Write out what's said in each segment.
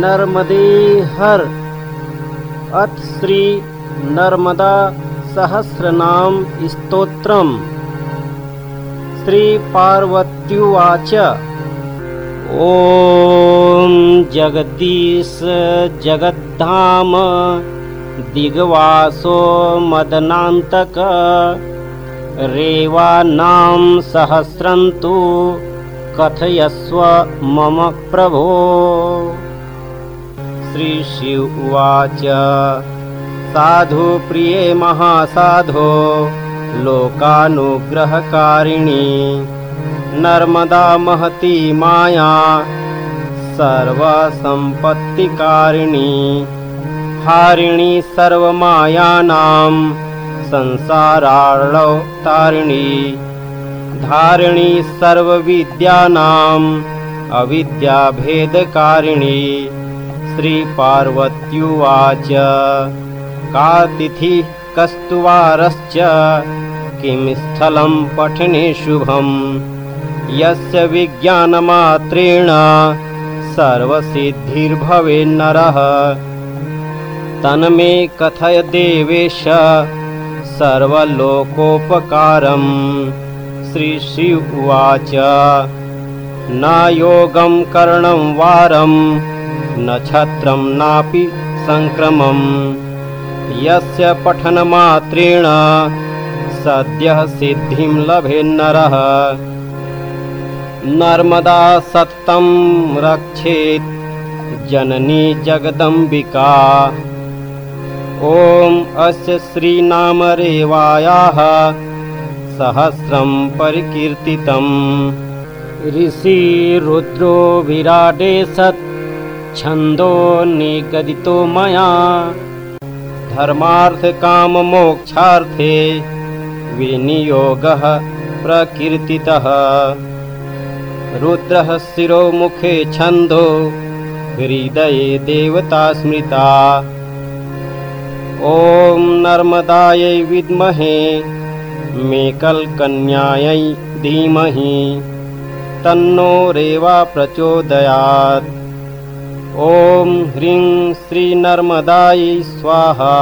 नर्मदे हर। अथ श्री नर्मदा सहस्रनाम स्तोत्रम्। श्रीपार्वत्युवाच ॐ जगदीश जगद्धाम। दिग्वासो मदनान्तक। रेवानां सहस्रन्तु कथयस्व मम प्रभो श्रीशिव उवाच। साधुप्रिये महासाधो लोकानुग्रहकारिणी नर्मदा महती माया सर्वसम्पत्तिकारिणी हारिणी सर्वमायानां संसारार्णौ तारिणी धारिणी सर्वविद्यानाम् अविद्याभेदकारिणी श्रीपार्वत्युवाच। का तिथिः कस्तुवारश्च किं स्थलं पठने शुभम् यस्य विज्ञानमात्रेण सर्वसिद्धिर्भवेन्नरः। तन्मे कथय देवेश सर्वलोकोपकारम् श्रीशिव उवाच। न योगं करणं वारं न छत्रं नापि सङ्क्रमम् यस्य पठनमात्रेण सद्यः सिद्धिं लभेन्नरः नर्मदा सत्तं रक्षेत् जननी जगदम्बिका। ॐ अस्य श्रीनामरेवायाः सहस्रं परिकीर्तितम्। ऋषिरुद्रो विराटे सत् छन्दो निगदितो मया। धर्मार्थकाममोक्षार्थे विनियोगः प्रकीर्तितः। रुद्रः शिरोमुखे छन्दो हृदये देवता स्मृता। ॐ नर्मदायै विद्महे मेकल्कन्यायै धीमहि। तन्नो रेवा प्रचोदयात् ॐ ह्रीं श्रीनर्मदायै स्वाहा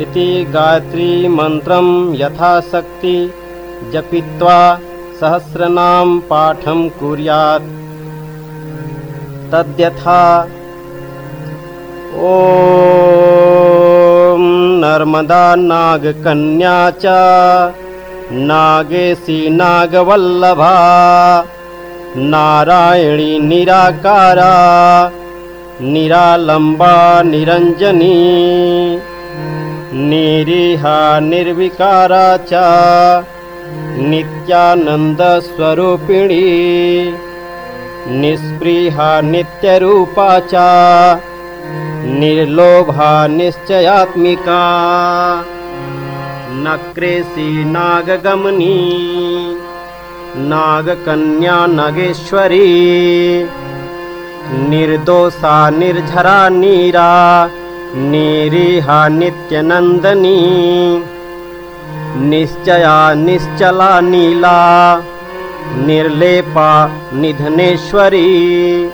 इति गायत्रीमन्त्रं यथाशक्ति जपित्वा सहस्रनाम पाठं कुर्यात्। तद्यथा। ॐ नर्मदा नागकन्या च नागेशी नागवल्लभा नारायणी निराकारा निरालम्बा निरञ्जनी निरीहा निर्विकारा च नित्यानन्दस्वरूपिणी निःस्पृहा नित्यरूपा च निर्लोभा निश्चयात्मिका नक्रेशी नागगमनी नागकन्या नगेश्वरी। निर्दोषा निर्झरा नीरा निरीहा नित्यनन्दनी। निश्चया निश्चला नीला निर्लेपा निधनेश्वरी।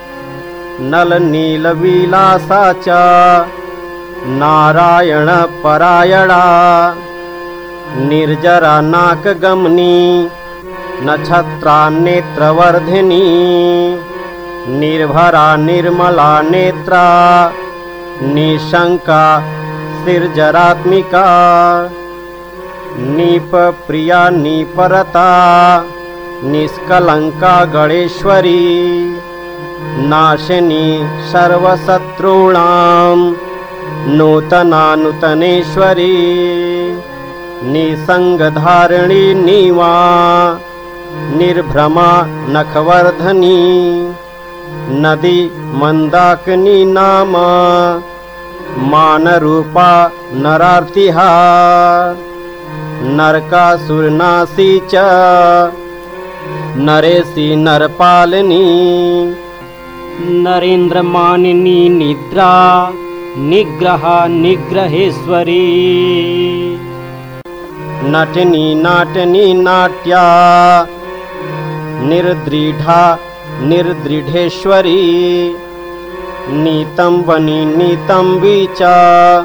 नलनीलविलासा च नारायणपरायणा निर्जरा नाकगमनी नक्षत्रा नेत्रवर्धिनी निर्भरा निर्मला नेत्रा निशङ्का निर्जरात्मिका नीपप्रिया निपरता निष्कलङ्का गणेश्वरी नाशिनी सर्वशत्रूणां नूतना नूतनेश्वरी निसङ्गधारिणी निवा निर्भ्रमा नखवर्धनी नदी मन्दाकिनी नाम मानरूपा नरार्तिहा नरकासुरनाशी च नरेशी नरपालिनी नरेन्द्रमानिनी निद्रा निग्रहा निग्रहेश्वरी नटनी नाटनी नाट्या निर्दृढा निर्दृढेश्वरी। नीतं वनि नीतं विचा।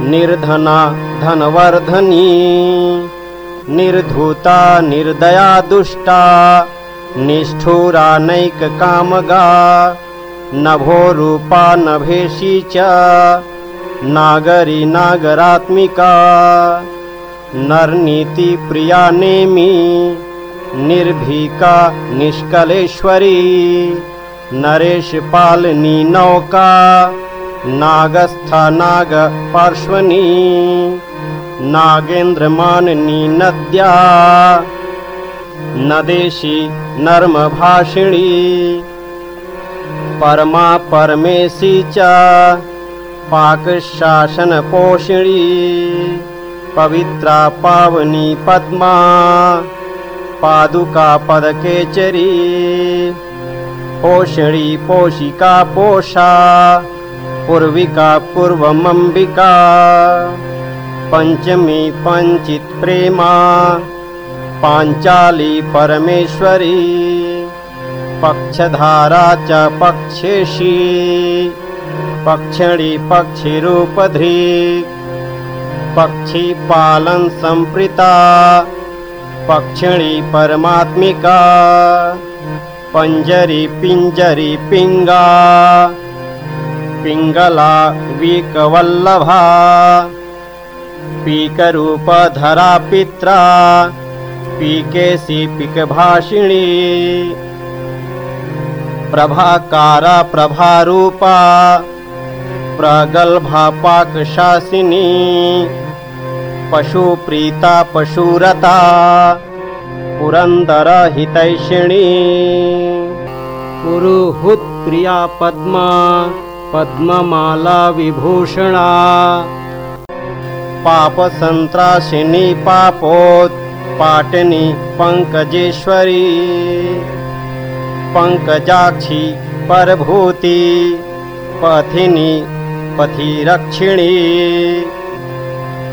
निर्धना धनवर्धनी। निर्धूता निर्दया दुष्टा। निष्ठुरा नैककामगा। नभोरूपा नभेशी च। नागरी नागरात्मिका। नरनीतिप्रिया नेमि निर्भीका निष्कलेश्वरी। नरेशपालनी नौका। नागस्था नागपार्श्वनी नागेन्द्रमाननी नद्या। नदेशी नर्मभाषिणी परमा परमेशी च। पाकशासनपोषिणी पवित्रा पावनी पद्मा पादुका पदकेचरी पोषिणी पोषिका पोषा पूर्विका पूर्वमम्बिका पञ्चमी पञ्चित्प्रेमा पाञ्चाली परमेश्वरी पक्षधारा च पक्षेशी पक्षिणी पक्षिरूपधी पक्षीपालन सम्प्रीता पक्षिणी परमात्मिका। पञ्जरी पिञ्जरी पिङ्गा। पिङ्गला विकवल्लभा। पीकरूपधरा पित्रा। पीकेशी पिकभाषिणी। प्रभाकारा प्रभारूपा। प्रगल्भा पाकशासिनी पशुप्रीता पशुरता पुरन्दरहितैषिणी। पुरुहुत्प्रिया पद्मा पद्ममाला विभूषणा। पापसन्त्रासिनी पापोत्पाटनी पङ्कजेश्वरी। पङ्कजाक्षी परभूति पथिनी पथिरक्षिणी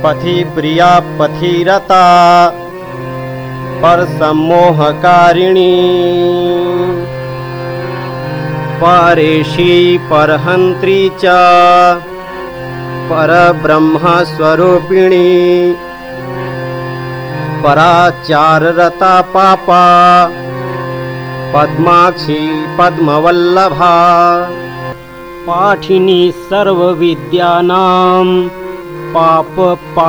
पथिप्रिया पथिरता परसम्मोहकारिणी। परेशी परहन्त्री च परब्रह्मस्वरूपिणी। पराचाररता पापा पद्माक्षी पद्मवल्लभा। पाठिनी सर्वविद्यानां पापपाशविनाशिनी।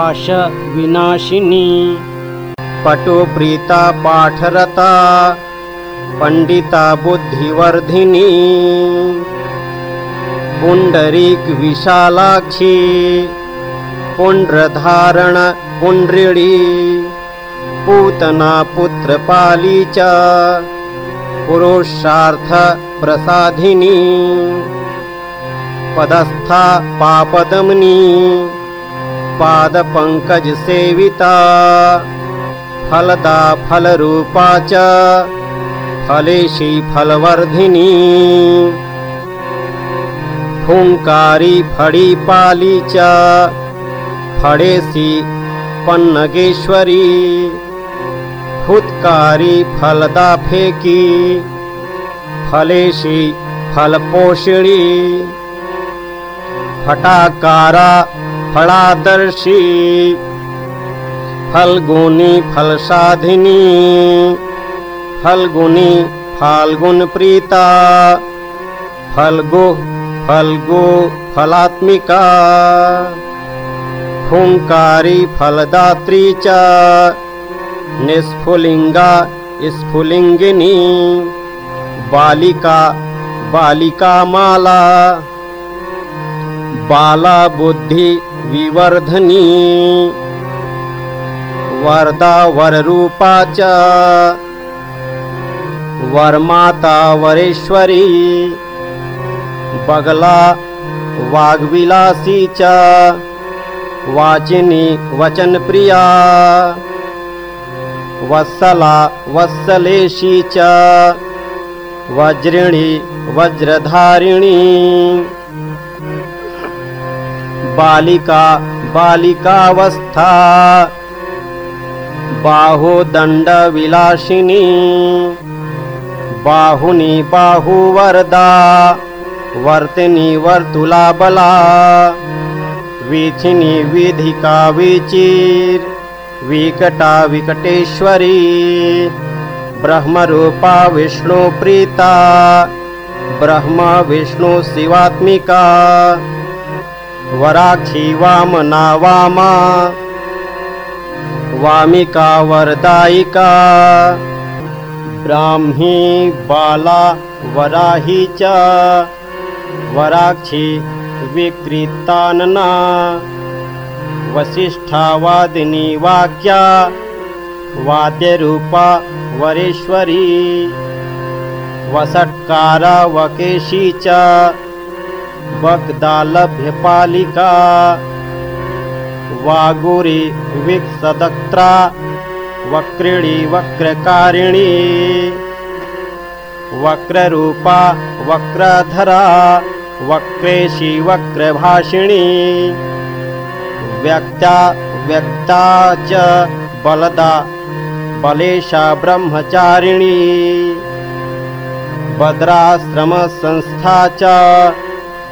पटुप्रीता पाठरता पण्डिता बुद्धिवर्धिनी। पुण्डरीकविशालाक्षी पूतना पुत्रपाली च पुरुषार्थप्रसाधिनी पदस्था पापदमनी पादपङ्कजसेविता फलदा फलरूपा च फलेशी फलवर्धिनी। फुङ्कारी फणिपाली च फणेशी पन्नगेश्वरी। फुत्कारी फलदा फेकी फलेशी फलपोषिणी। फटाकारा फलादर्शी, फलगुनी फल साधिनी फलगुनी फाल्गुन प्रीता, फलगो फलगो फलात्मिका फुंकारी फलदात्री च, निस्फुलिंगा स्फुलिंगिनी, बालिका बालिका माला बाला बुद्धि विवर्धनी। वरदा वररूपा च। वरमाता वरेश्वरी। बगला वाग्विलासी च। वाचिनी वचनप्रिया। वत्सला वत्सलेशी च। वज्रिणी वज्रधारिणी बालिका बालिकावस्था। बाहुदण्डविलासिनी बाहुनि बाहुवरदा। वर्तिनी वर्तुलाबला। वीथिनी विधिका विचिर। विकटा विकटेश्वरी। ब्रह्मरूपा विष्णुप्रीता ब्रह्म विष्णु शिवात्मिका वराक्षी वामना वामा वामिका वरदायिका ब्राह्मी बाला वराही च वराक्षी विकृतानना वसिष्ठावादिनी वाक्या वाद्यरूपा वरेश्वरी वसत्कारा वकेशी च वग्दालभ्यपालिका वागुरी विक्सदक्त्रा वक्रिणी वक्रकारिणी। वक्ररूपा वक्रधरा वक्रेशी वक्रभाषिणी। व्यक्ता व्यक्ता च बलदा बलेशा ब्रह्मचारिणी। बद्राश्रमसंस्था च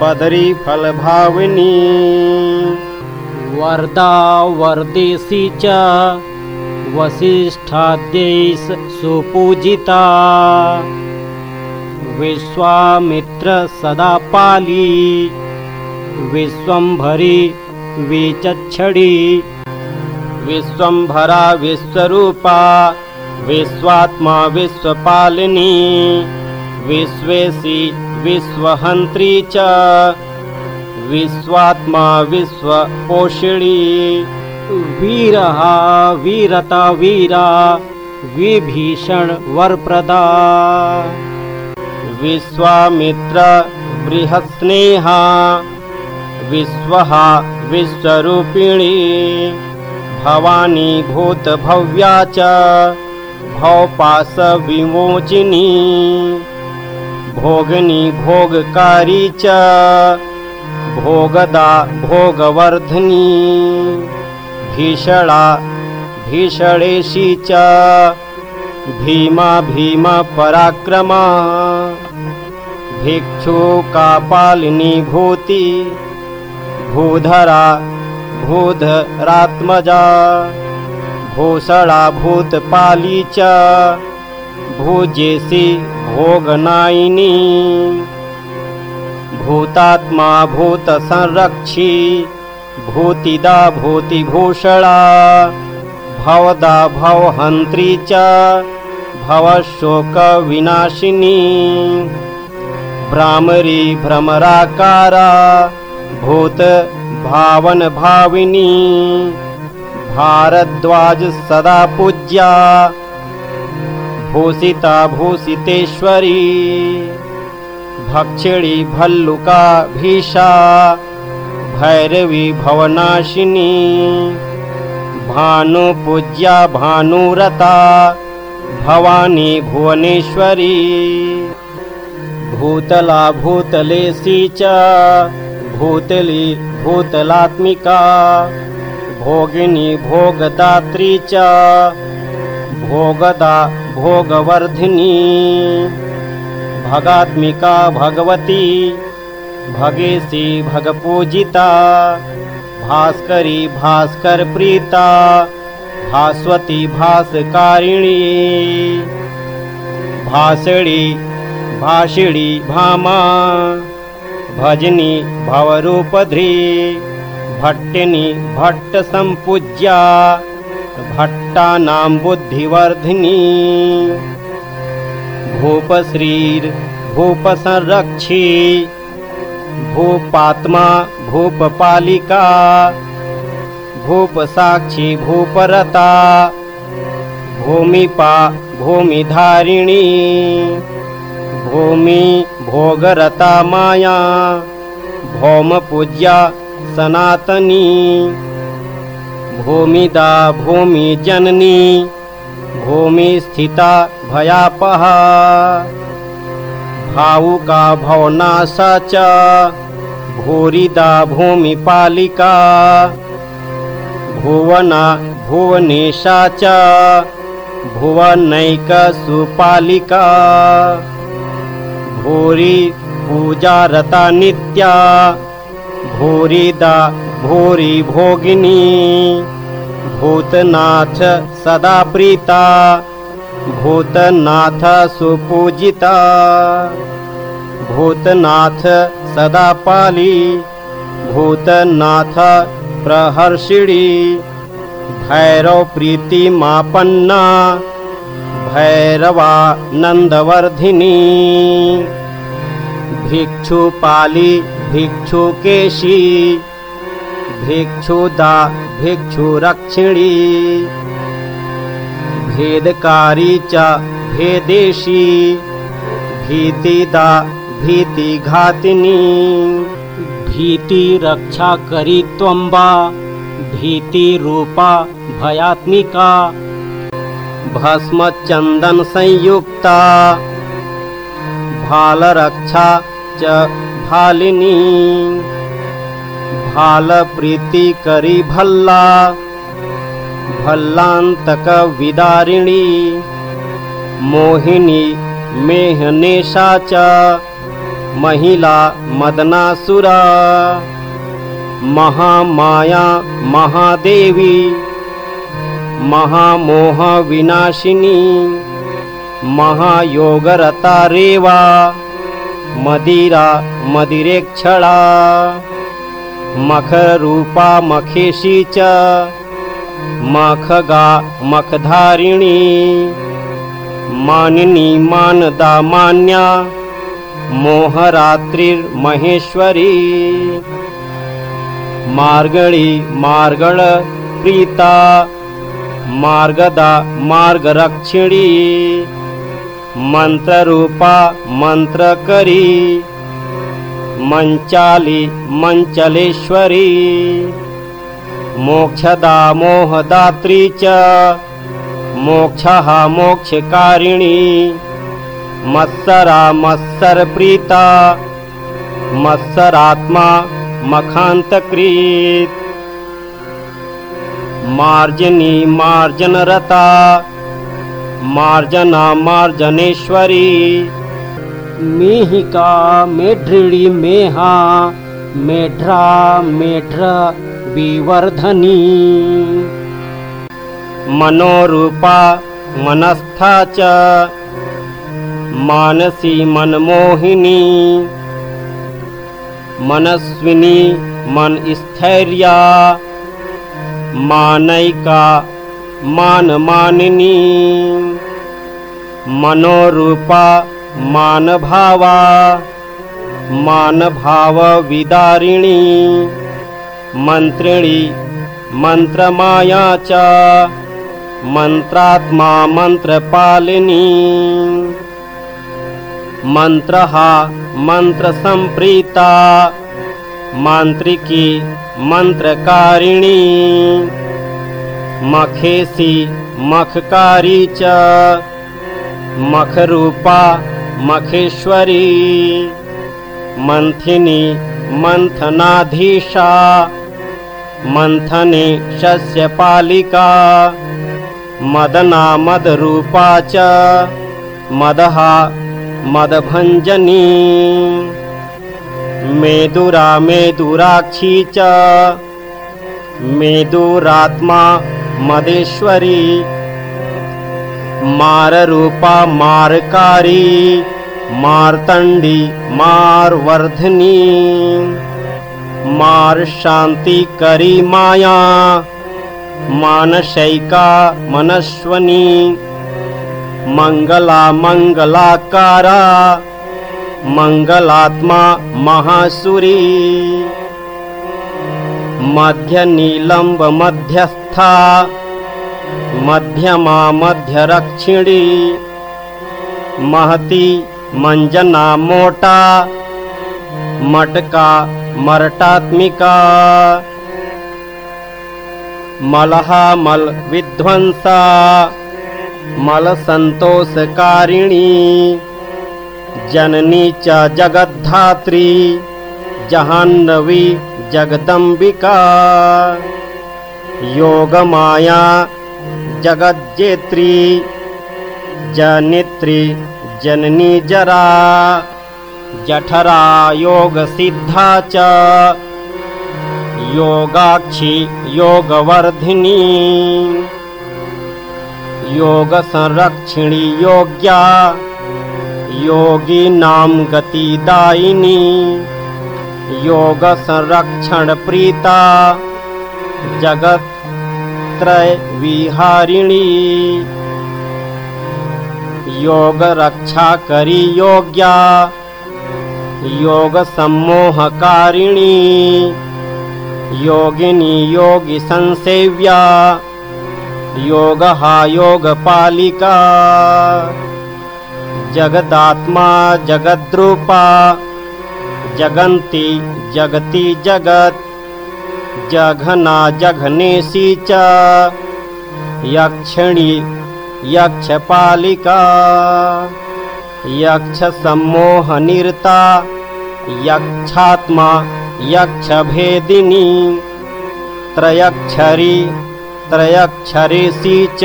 बदरी फल संपूज्या बदरी फल तोषिता बदरी फल संस्नेहा बदरी फल भावनी। वर्दा वर्देशी च वसिष्ठाद्यैः सुपूजिता। विश्वामित्र सदा पाली। विश्वम्भरी विचच्छडी। विश्वम्भरा विश्वरूपा। विश्वात्मा विश्वपालिनी विश्वेशी विश्वहन्त्री च। विश्वात्मा विश्वपोषिणी वीरहा वीरता वीरा विभीषण वरप्रदा। विश्वामित्र बृहत्स्नेहा विश्वहा विश्वरूपिणी। भवानी भूतभव्या च भवपाशविमोचिनी भोगनी भोगकारी च। भोगदा भोगवर्धनी। भीषणा भीषणेशी च। भीमा भीमपराक्रमा भिक्षुकापालिनी भूति। भूधरा भूधरात्मजा। भूषणा भूतपाली च भुजेशी भोगनायिनी। भूतात्मा भूतसंरक्षी भूतिदा भूतिभूषणा भवदा भवहन्त्री च भवशोकविनाशिनी। भ्रामरी भ्रमराकारा भूत भावन भाविनी भारद्वाज सदा पूज्या भूषिता भूषितेश्वरी भक्षिणी भल्लुका भीषा भैरवी भवनाशिनी भानुपूज्या भानुरता भवानी भुवनेश्वरी भूतला भूतलेशी च भूतली भूतलात्मिका भोगिनी भोगदात्री च भोगदा भोगवर्धिनी। भगात्मिका भगवती भगेशी भगपूजिता भास्करी भास्करप्रीता भास्वती भास्कारिणी। भाषिणी भाषिणी भामा भजनी भवरूपध्री भट्टिनी भट्टसम्पूज्या भट्टानां बुद्धिवर्धिनी भूपश्रीर्भूपसंरक्षी भूपात्मा भूपपालिका भूपसाक्षी भूपरता भूमिपा भूमिधारिणी भूमि भोगरता माया भौमपूज्या सनातनी भूमिदा भूमिजननी भूमिस्थिता भयापहा। भावुका भवनाशा च भूरिदा भूमिपालिका भुवना भुवनेशा च भुवनैकसुपालिका भूरि पूजारता नित्या भूरिदा भूरि भोगिनी भूतनाथ सदा प्रीता भूतनाथ सुपूजिता। भूतनाथ सदा पाली भूतनाथ प्रहर्षिणी। भैरव प्रीति मापन्ना भैरवा नंदवर्धिनी भिक्षुपाली भिक्षुकेशी भिक्षुदा भिक्षुरक्षिणी भेदकारी च भेदेशी। भीतिदा भीतिघातिनी भीति रक्षा करी त्वम्बा भीति रूपा भयात्मिका। भस्म चंदन संयुक्ता। भाल रक्षा च भालिनी। भाल प्रीति करी भल्ला भल्लांतक विदारिणी मोहिनी मेहनेशा च महिला मदनासुरा महामाया महादेवी महामोह विनाशिनी महायोगरता रेवा मदिरा मदिरेक्षणा मखरूपा मखेशी च। मखगा मखधारिणी। मानिनी मानदा मान्या। मोहरात्रिर्महेश्वरी। मार्गळी मार्गळ प्रीता। मार्गदा मार्गरक्षिणी। मंत्ररूपा मंत्रकरी। मंचाली मंचलेश्वरी मोक्षदा मोहदात्री च मोक्षः मोक्षकारिणी। मत्सरा मत्सरप्रीता मत्सरात्मा मखान्तकृत् मार्जनी मार्जनरता मार्जना मार्जनेश्वरी मिहिका मेढ्रिणी मेहा मेढ्रा मेढ्र विवर्धनी। मनोरूपा मनस्था च। मानसी मनमोहिनी। मनस्विनी मन स्थैर्या मानैका मानमानिनी। मनोरूपा मानभावा मानभावविदारिणी मन्त्रिणी मन्त्रमाया च मन्त्रात्मा मन्त्रपालिनी मन्त्रः मन्त्रसम्प्रीता मान्त्रिकी मन्त्रकारिणी मखेसी मखकारी च मखरूपा मखेश्वरी मन्थिनी मन्थनाधीशा मन्थने शस्यपालिका मदना मदरूपा च मदः मदभञ्जनी मेदुरा मेदुराक्षी च मेदुरात्मा मदेश्वरी माररूपा मारकारी मार्तण्डी मार्वर्धनी। मार्शान्तिकरी माया मानशैका मनस्वनी। मङ्गला मङ्गलाकारा मङ्गलात्मा महासुरी। मध्यनीलम्ब मध्यस्था मध्यमा मध्यरक्षिणी महती मंजना मोटा। मटका मरटात्मिका। मलहा मल विध्वंसा। मल संतोषकारिणी। जननी च जगद्धात्री। जहान्नवी जगदम्बिका। योगमाया जगज्जेत्री जनित्री जननी जरा जठरा योगसिद्धा च योगाक्षी योगवर्धिनी योगसंरक्षिणी योग्या योगीनां गतिदायिनी योगसंरक्षणप्रीता जगत्त्रयविहारिणी योगरक्षाकरी योग्या योगसम्मोहकारिणी योगिनी योगः योगपालिका जगदात्मा जगद्रूपा जगन्ति जगति जगत् जघना जघनेशी च। यक्षिणी यक्षपालिका यक्षसम्मोहनिरता यक्षात्मा यक्षभेदिनी त्रयक्षरी त्रयक्षरेशी च।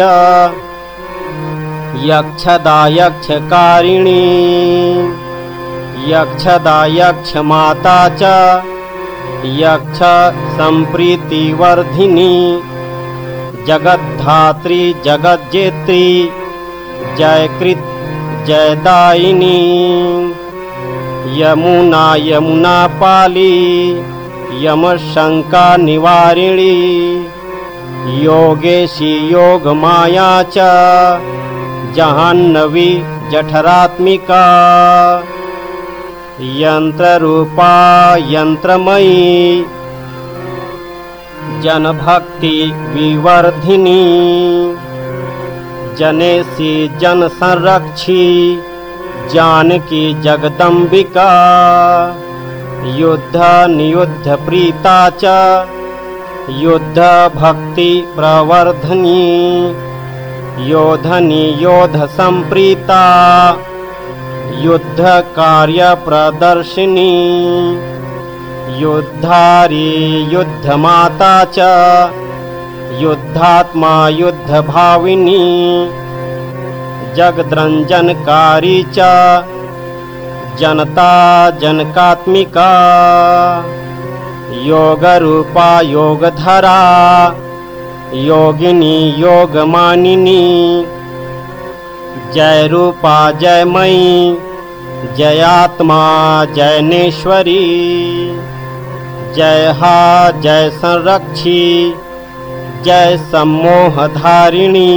यक्षदा यक्षकारिणी यक्षदा यक्षमाता च यक्ष सम्प्रीतिवर्धिनी। जगद्धात्री जगज्जेत्री जयकृत जयदायिनी। यमुना यमुना पाली यमशङ्का निवारिणी। योगेशी योगमाया च जहान्नवी जठरात्मिका यन्त्ररूपा यन्त्रमयी। जनभक्ति विवर्धिनी। जनेसी जनसंरक्षी। जानकी जगदम्बिका। युद्ध नियुद्ध प्रीता च। युद्ध भक्ति प्रवर्धनी। योधनी योध संप्रीता युद्ध कार्य प्रदर्शिनी युद्धारी युद्धमाता च। युद्धात्मा युद्धभाविनी। जगद्रञ्जनकारी च। जनता जनकात्मिका। योगरूपा योगधरा। योगिनी योगमानिनी जय रूपा जयमयी जयात्मा जैनेश्वरी जय हा जय संरक्षी जय सम्मोहधारिणी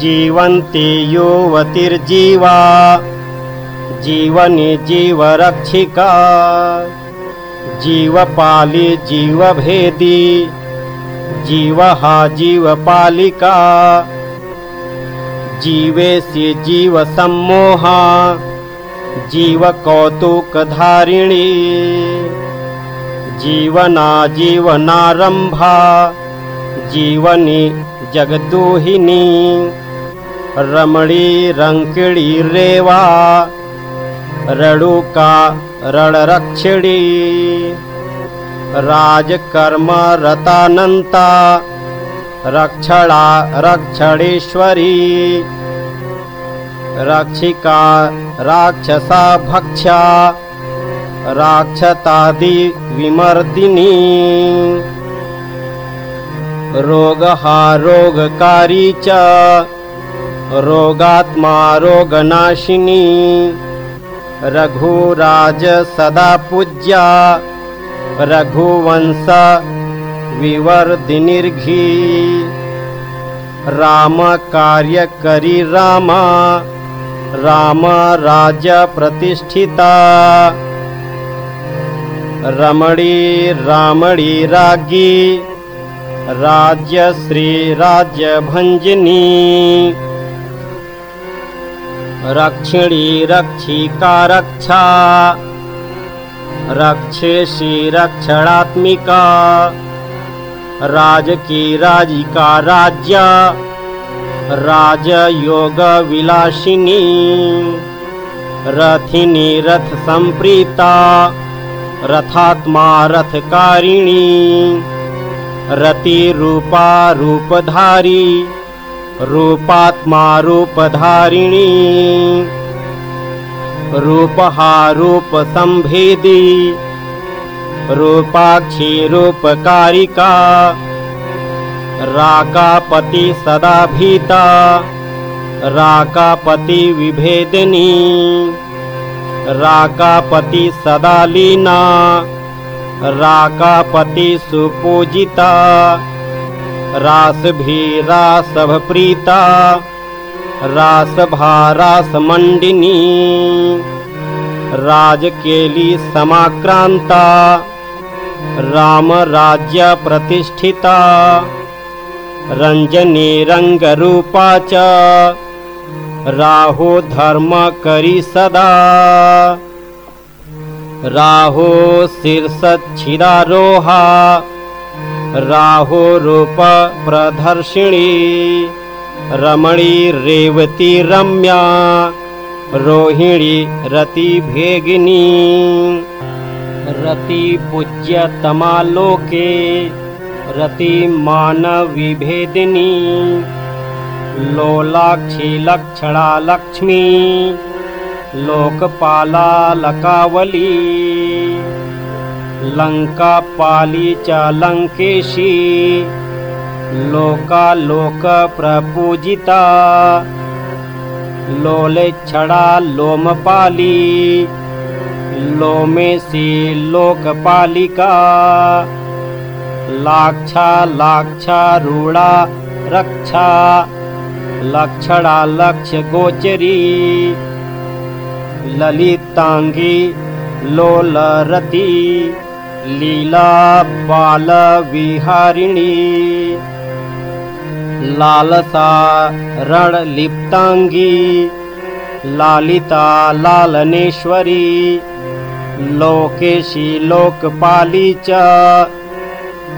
जीवन्ति युवतिर्जीवा जीवनी जीवरक्षिका जीवपाली जीवभेदी जीवहा जीवपालिका जीवेसि जीवसम्मोहा जीवकौतुकधारिणी। जीवना जीवनारम्भा जीवनी रेवा रणुका रणरक्षिणी राजकर्मरतानन्ता रक्षणा रक्षणेश्वरी। रक्षिका राक्षसा भक्षा राक्षतादि विमर्दिनी। रोगहा रोगकारी च रोगात्मा रोगनाशिनी। रघुराज सदा पूज्या रघुवंश विवर्धिनिर्घी राम कार्य करी रामा। राम राज्य प्रतिष्ठिता। रमणी रामणी राज्य भंजनी रक्षिणी रक्षिका रक्षा। रक्षेशी रक्षणात्मिका राजकी राजिका राज्य राजयोगविलासिनी रथिनी रथ संप्रीता रथात्मा रथकारिणी रतिरूपा रूपधारी रूपात्मा रूपधारिणी रूपहा रूपसंभेदी रूपाक्षी रूपकारिका। राकापति सदा भीता। राकापति विभेदिनी। राकापति सदा लीना। राकापति सुपूजिता। रासभी रासभप्रीता रासभा रासमण्डिनी राजकेली समाक्रान्ता रामराज्यप्रतिष्ठिता। रञ्जनी रङ्गरूपा च राहो धर्मकरी सदा। राहो शीर्षच्छिदारोहा राहो रूप प्रदर्शिणी रमणी रेवती रम्या रोहिणी रतिभेगिनी रतिपूज्यतमालोके रतिमानविभेदिनी लोलाक्षी लक्षणा लक्ष्मी लोकपाला लकावली लङ्कापाली च लङ्केशी लोकालोकप्रपूजिता लोलेच्छडा लोमपाली लोमेशी लोकपालिका। लाक्षा लाक्षारूढा रक्षा। लक्षणा लक्ष्यगोचरी ललिताङ्गी लोलरती लीला बालविहारिणी लालसा रणलिप्ताङ्गी लालिता लालनेश्वरी लोकेशी लोकपाली च।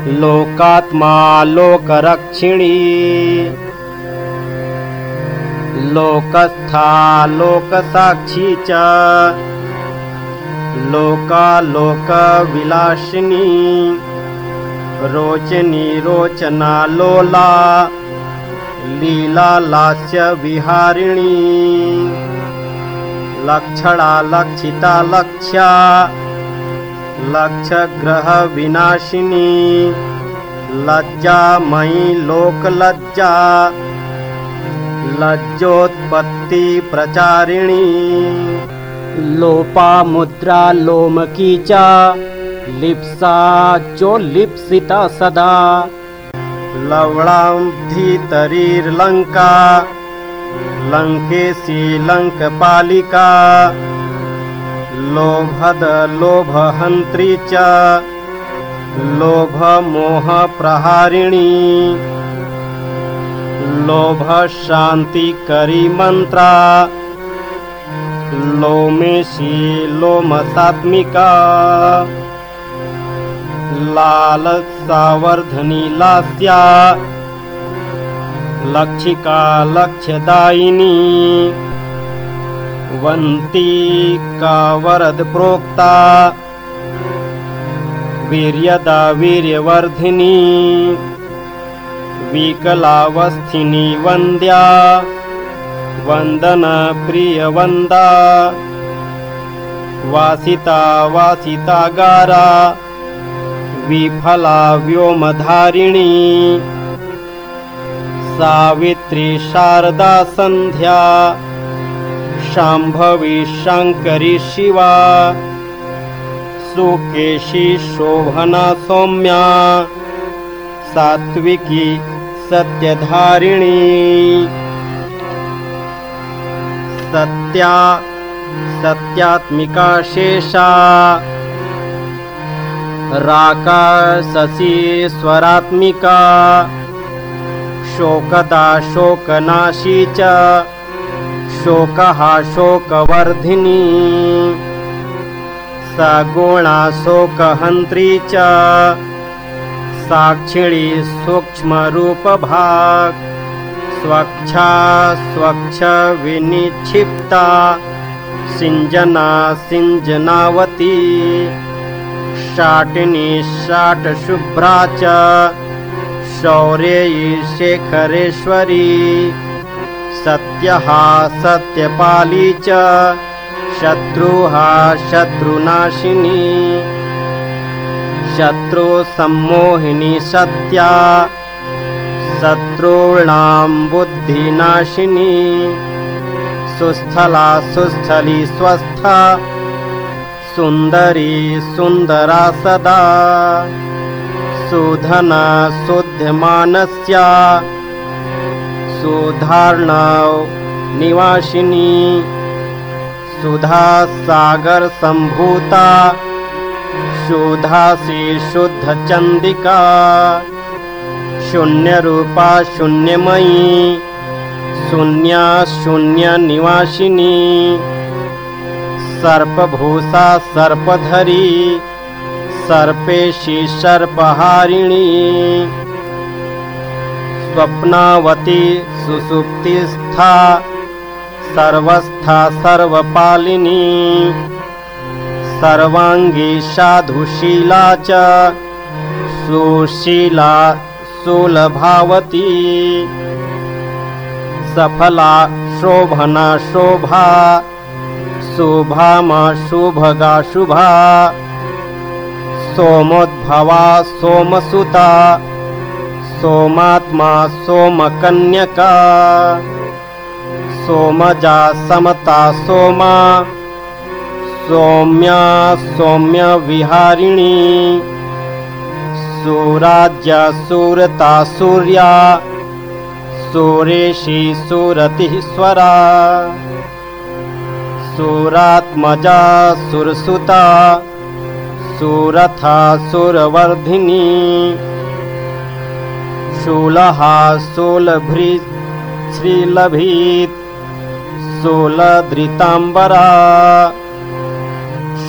लोकात्मा लोकरक्षिणी। लोकस्था लोकसाक्षी च। लोकालोकविलासिनी। रोचनी रोचना लोला। लीला लास्य विहारिणी लक्षणा लक्षिता लक्ष्या। लक्षग्रहविनाशिनी। लज्जामयी लोकलज्जा। लज्जोत्पत्तिप्रचारिणी लोपा मुद्रा लोमकी च। लिप्सा चोल्लिप्सिता सदा। लवणाब्धितरीर्लङ्का लङ्केशी लङ्कपालिका लोभद लोभहन्त्री च। लोभमोहप्रहारिणी। लोभशान्तिकरी मन्त्रा लोमेशी लोमसात्मिका। लालसावर्धनी लास्या लक्षिका लक्ष्यदायिनी वन्ती का वरद प्रोक्ता। वीर्यदा वीर्यवर्धिनी। विकलावस्थिनी वन्द्या वन्दनप्रियवन्दा वासिता वासितागारा। विफला व्योमधारिणी सावित्री शारदा सन्ध्या शाम्भवी शङ्करी शिवा सुकेशी शोभना सौम्या सात्विकी सत्यधारिणी सत्या सत्यात्मिका शेषा राका शशीश्वरात्मिका शोकदा शोकनाशी च। शोकः शोकवर्धिनी सगुणा शोकहन्त्री च। साक्षिणी सूक्ष्मरूपभाक्। स्वच्छा स्वच्छ विनिक्षिप्ता सिञ्जना सिञ्जनावती। शाटिनी शाटशुभ्रा च शौर्ययी शेखरेश्वरी सत्यः सत्यपाली च शत्रुः शत्रुनाशिनी। शत्रुसम्मोहिनी सत्या शत्रूणां बुद्धिनाशिनी। सुस्थला सुस्थली स्वस्था सुन्दरी सुन्दरा सदा सुधना शुद्धमानस्या सुधार्णव निवासिनी। सुधा शुद्धासि शुद्धचन्दिका। शून्यरूपा शून्यमयी। शून्या शून्यनिवासिनी सर्पभूषा सर्पधरी सर्पेशी सर्पहारिणी। स्वप्नावती सुसुप्तिस्था सर्वस्था सर्वपालिनी। सर्वाङ्गी साधुशीला च सुशीला सुलभावती। सफला शोभना शोभा शुभामा शुभगा शुभा सोमोद्भवा सोमसुता सोमात्मा सोमकन्यका सोमजा समता सोमा सौम्या सौम्यविहारिणी सुराज्य सुरता सूर्या सुरेशी सुरतिस्वरा सुरात्मजा सुरसुता सुरथा सुरवर्धिनी। शूलः शूलभृ श्रीलभीत् शूलधृताम्बरा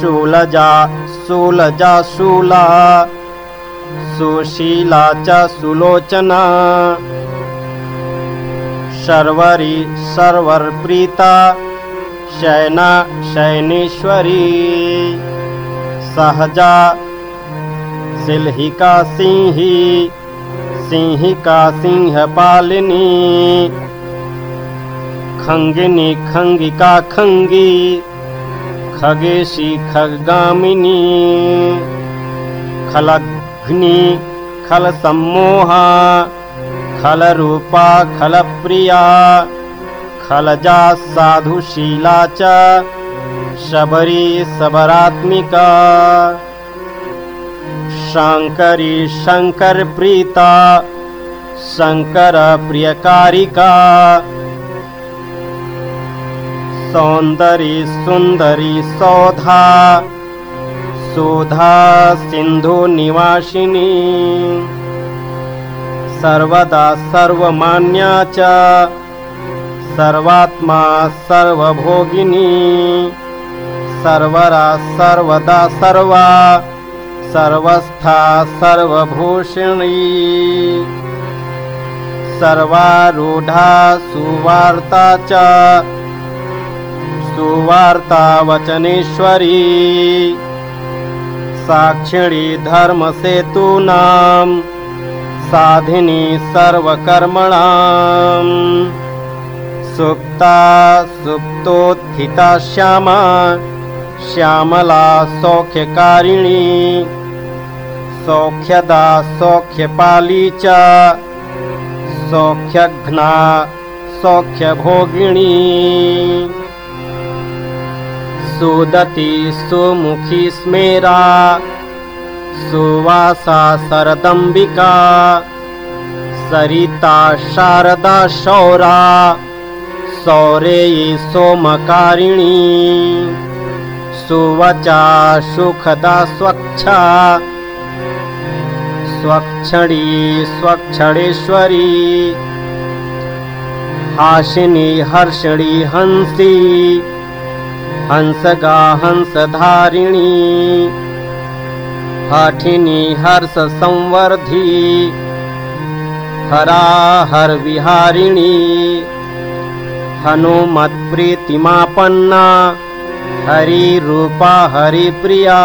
शूलजा शूलजा शूला सुशीला च सुलोचना। शर्वरी सर्वर्प्रीता। शयना शयनेश्वरी सहजा। सिंहिका सिंही सिंहिका सिंहपालिनी। खङ्गिनी खङ्गिका खङ्गी खगेशी खगामिनी। खलग्नि खलसम्मोहा। खलरूपा खलप्रिया। खलजा साधुशीला च शबरी सबरात्मिका। शाङ्करी शङ्करप्रीता शङ्करप्रियकारिका सौन्दरी सुन्दरी सौधा। सुधा सिन्धुनिवासिनी सर्वदा सर्वमान्या च। सर्वात्मा सर्वभोगिनी सर्वरा सर्वदा सर्वा सर्वस्था सर्वभूषिणी। सर्वारूढा सुवार्ता च सुवार्ता वचनेश्वरी। साक्षिणी धर्मसेतूनां साधिनी सर्वकर्मणाम्। सुप्ता सुप्तोत्थिता श्यामा श्यामला सौख्यकारिणी सौख्यदा सौख्यपाली च सौख्यघ्ना सौख्यभोगिणी। सुदति सुमुखी स्मेरा सुवासा शरदम्बिका सरिता शारदा शौरा सौरेयी सोमकारिणी सुवचा सुखदा स्वच्छा। स्वक्षणी स्वक्षणेश्वरी। हासिनी हर्षणी हंसी। हंसगा हंसधारिणी। हठिनी हर्ष संवर्धी हरा हर हनुमत्प्रीतिमापन्ना हरिरूपा हरिप्रिया।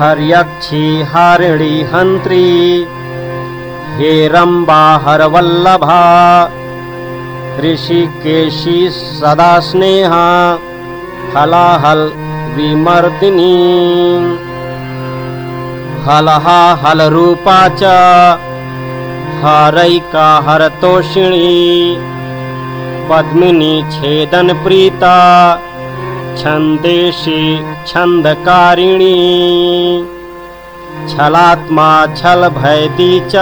हर्यक्षी हारिणी हन्त्री। हेरम्बा हरवल्लभा। ऋषिकेशी सदा स्नेहा हलाहल विमर्दिनी। हलहा हलरूपा च। हरैका हरतोषिणी। पद्मिनी छेदनप्रीता छन्देशी छन्दकारिणी। छलात्मा छलभयती च।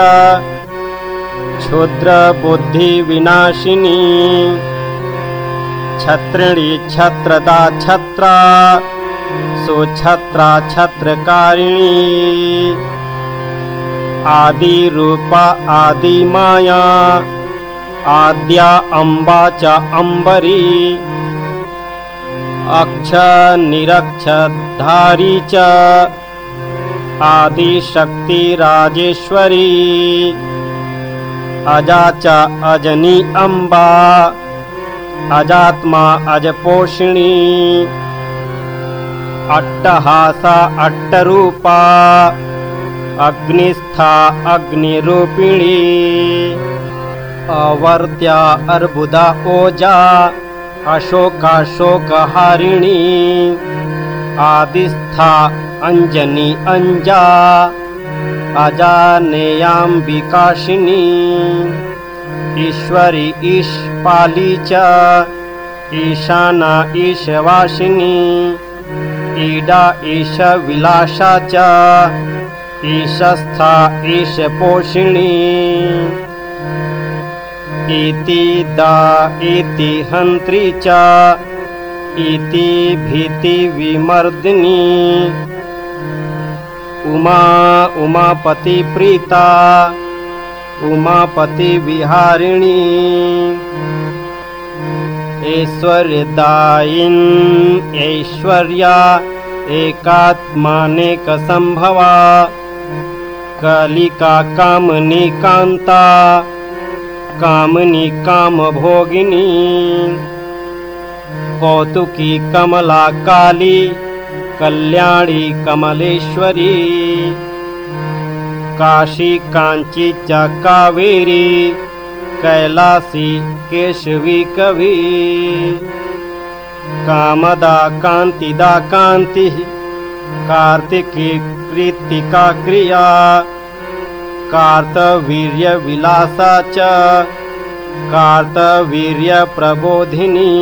क्षुद्रबुद्धिविनाशिनी। छत्रिणी छत्रदा छत्रा। सुछत्रा छत्रकारिणी। आदिरूपा आदिमाया। आद्या अम्बा च अम्बरी अक्षनिरक्षधारी च आदिशक्तिराजेश्वरी अजा च अजनी अम्बा अजात्मा अजपोषिणी अट्टहासा अट्टरूपा अग्निस्था अग्निरूपिणी अवर्त्या अर्बुदा ओजा अशोकाशोकहारिणी आदिस्था अञ्जनी अञ्जा अजानेयाम्बिकाशिनी ईश्वरी ईशपाली च ईशाना ईशवासिनी ईडा ईशविलासा च ईशस्था ईशपोषिणी इति दा इति हन्त्री च। इति भीतिविमर्दिनी उमा उमापतिप्रीता उमापतिविहारिणी ऐश्वर्यदायिन् ऐश्वर्या एकात्मानेकसम्भवा कलिका कामनी कान्ता कामनी कामभोगिनी। कौतुकी कमला काली कल्याणी कमलेश्वरी। काशी कांची च कावेरी कैलासी केशवी कवि। कामदा कान्तिदा कान्तिः कार्तिकी कृत्तिका क्रिया कार्तवीर्यविलासा च। कार्तवीर्यप्रबोधिनी।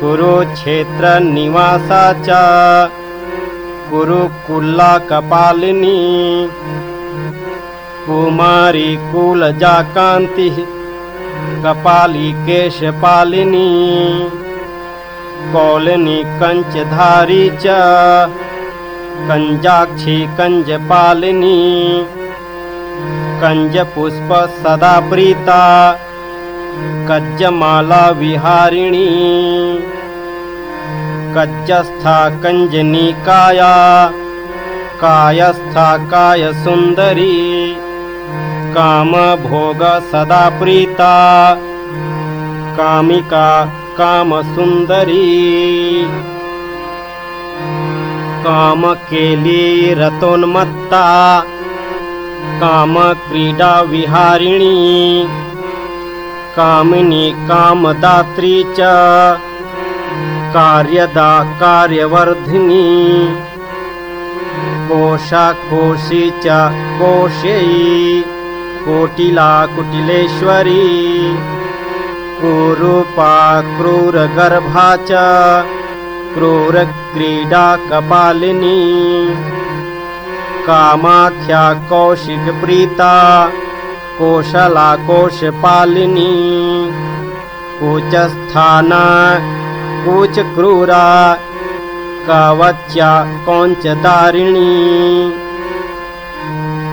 कुरुक्षेत्रनिवासा च। कुरुकुल्ला कपालिनी कुमारी कुलजा कान्तिः कपाली केशपालिनी कौलिनी कञ्चधारी च। कञ्जाक्षी कञ्जपालिनी कञ्जपुष्प सदा प्रीता। कज्जमाला विहारिणी। कज्जस्था कञ्जनिकाया। कायस्था कायसुन्दरी। कामभोग सदा प्रीता। कामिका कामसुन्दरी। कामकेली रतोन्मत्ता कामक्रीडा विहारिणी कामिनी कामदात्री च कार्यदा कार्यवर्धिनी कोशाकोशी च कोशयी कोटिला कुटिलेश्वरी कुरूपा क्रूरगर्भा च क्रूरक्रीडा कपालिनी कामाख्या कौशिकप्रीता कोशला कोशपालिनी कूचस्थाना कूचक्रूरा कवच्या कौञ्चदारिणी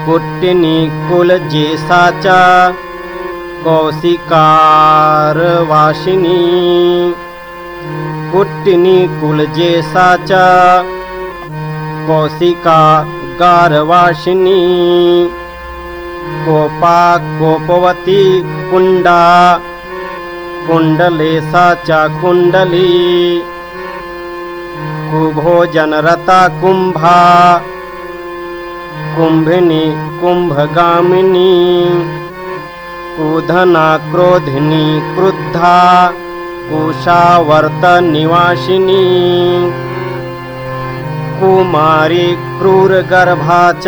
कुट्टिनी कुलजेसा च कौशिकारवासिनी कुट्टिनी कुलजेसा च कौशिका कोपा कोपवती कुण्डा कुण्डलेसा च कुण्डली कुभोजनरता कुम्भा कुम्भिनी कुम्भगामिनी कुधना क्रोधिनी क्रुद्धा। कुशावर्तनिवासिनी कुमारी क्रूरगर्भा च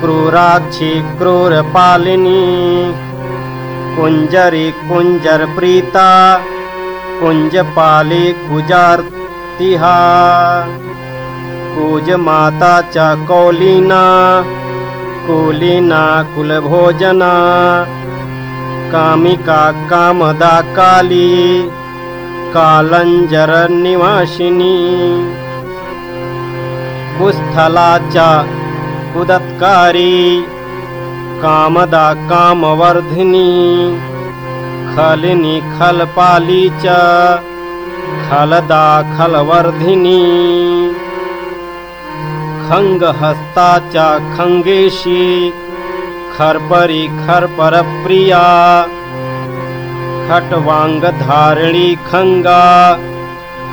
क्रूराक्षी क्रूरपालिनी कुञ्जरी कुञ्जरप्रीता कुञ्जपाली कुजार्तिहा कुजमाता च कौलीना कुलीना कुलभोजना। कामिका कामदा काली कालञ्जरनिवासिनी कुस्थला च कुदत्कारी कामदा कामवर्धिनी खलिनी खलपाली च खलदा खलवर्धिनी खङ्गहस्ता च खङ्गेशी खर्परि खर्परप्रिया खट्वाङ्गधारिणी खङ्गा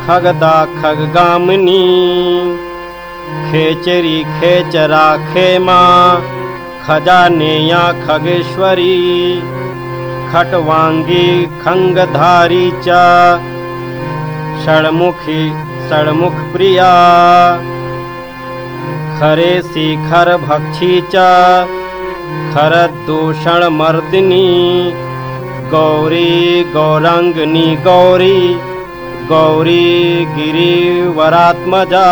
खगदा खगगामिनी खेचरी खेचरा खेमा खजानेया खगेश्वरी खट्वाङ्गी खङ्गधारी च षण्मुखी षण्मुखप्रिया खरे शिखर भक्षी च खरदूषणमर्दिनी गौरी गौराङ्गिनी गौरी गौरी गिरिवरात्मजा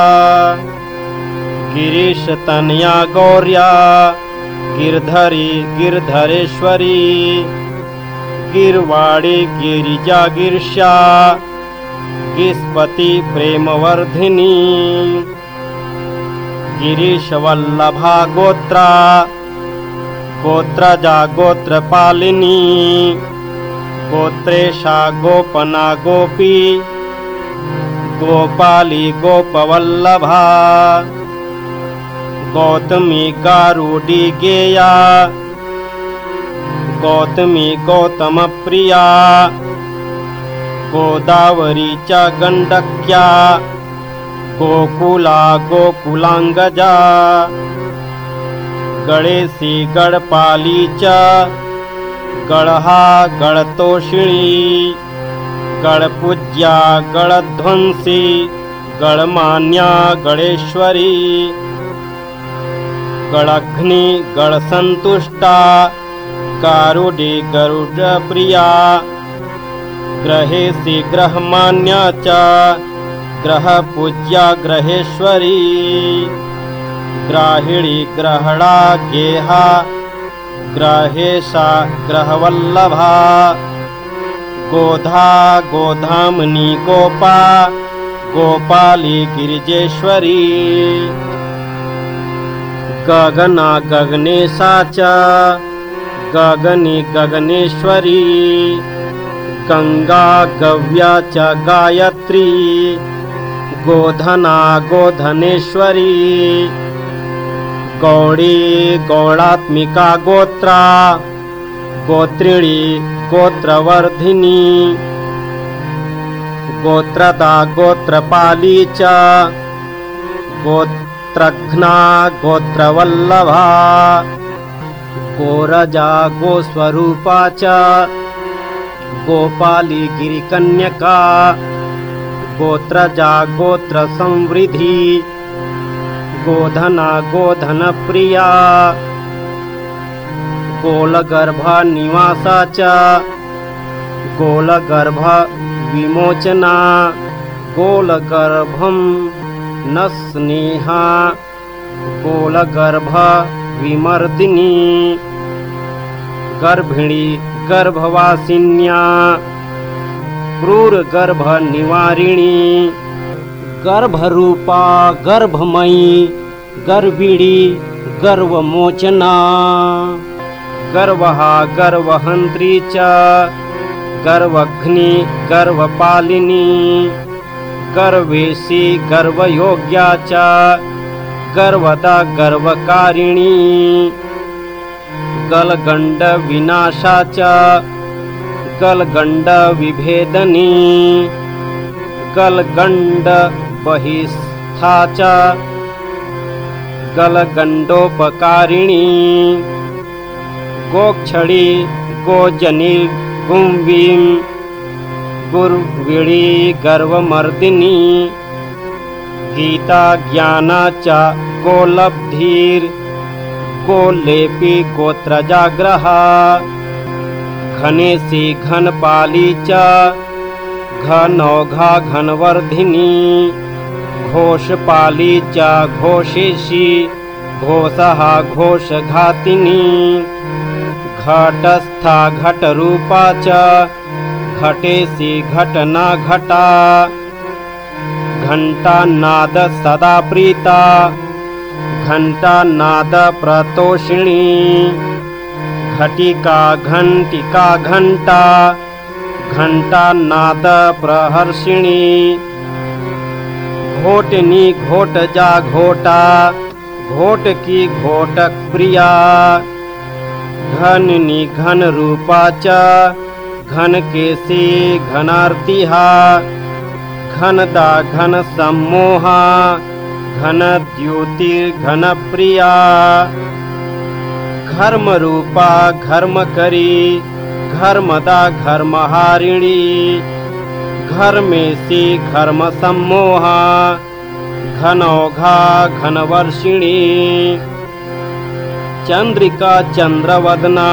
गिरीशतनया गौर्या गिरधरी गिरधरेश्वरी गिर्वाणी गिरिजा गिर्षा गिस्पति प्रेमवर्धिनी गिरीशवल्लभा गोत्रा गोत्रजा गोत्रपालिनी गोत्रेशा गोपना गोपी गोपाली गोपवल्लभा गौतमी गारुडी गेया गौतमी गौतमप्रिया गोदावरी च गण्डक्या गोकुला गोकुलाङ्गजा गणेशी गणपाली च गणहा गणतोषिणी गणपूज्या गणध्वंसी गणमान्या गणेश्वरी गणघ्नि गणसन्तुष्टा गारुडी गरुडप्रिया ग्रहेशी ग्रहमान्या च ग्रहपूज्या ग्रहेश्वरी ग्राहिणी ग्रहणा गेहा ग्रहेशा ग्रहवल्लभा गोधा गोधामनी गोपा गोपाली गिरिजेश्वरी गगना च। गगनी गगनेश्वरी। गङ्गा गव्या च गायत्री। गोधना गोधनेश्वरी। गौड़ी गौड़ात्मिका गोत्रा। गोत्रिणी गोत्रवर्धिनी। गोत्रदा गोत्रपाली च गोत्रघ्ना गोत्रवल्लभा। गोरजा गोस्वरूपा च। गोपाली गिरिकन्यका। गोत्रजा गोत्रसंवृद्धि। गोधना गोधनप्रिया। गोलगर्भा निवासा च। गोलगर्भ विमोचना। गोलगर्भं न स्नेहा गोलगर्भ विमर्दिनी। गर्भिणी गर्भवासिन्या क्रूरगर्भनिवारिणी। गर्भरूपा गर्भमयी गर्भिणी गर्वमोचना। गर्वः गर्वहन्त्री च गर्वघ्नि गर्वपालिनी गर्वेशी गर्वयोग्या च। गर्वदा गर्वकारिणी। गलगण्डविनाशा च। गलगण्डविभेदनी गलगण्डबहिस्था च। गलगण्डोपकारिणी। गोक्षणी गोजनी गुंवीं गुर्विणी गर्वमर्दिनी। गीता ज्ञाना च गोलब्धिर् गोलेपि गोत्रजाग्रहा। घनेसी घनपाली च घनौघा घनवर्धिनी। घोषपाली च घोषेशी। घोषः घोषघातिनी। घटस्था घटरूपा च घटेसी घटना घटा। घण्टानाद सदा प्रीता। घण्टानाद प्रतोषिणी। घटिका घण्टिका घण्टा घण्टानाद प्रहर्षिणी। घोटनी घोटजा घोटा घोट। की घोटक प्रिया। घननी घन रूपा च घन केसी घनार्तिहा घनदा घन सम्मोहा घन द्युतिर्घन प्रिया घर्म रूपा घर्म करी घर्मदा घर्महारिणी घर्मेसी घर्म सम्मोहा घनौघा घनवर्षिणी चन्द्रिका चन्द्रवदना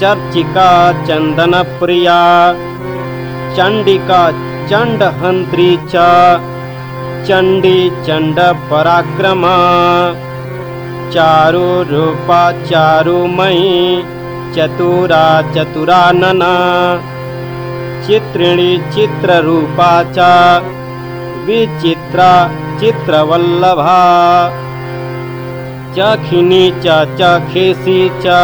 चर्चिका चन्दनप्रिया चण्डिका चण्डहन्त्री च चण्डी चण्डपराक्रमा चारुरूपा चारुमयी चतुरा चतुरानना चित्रिणी चित्ररूपा च विचित्रा चित्रवल्लभा चखिनी च चखेसी च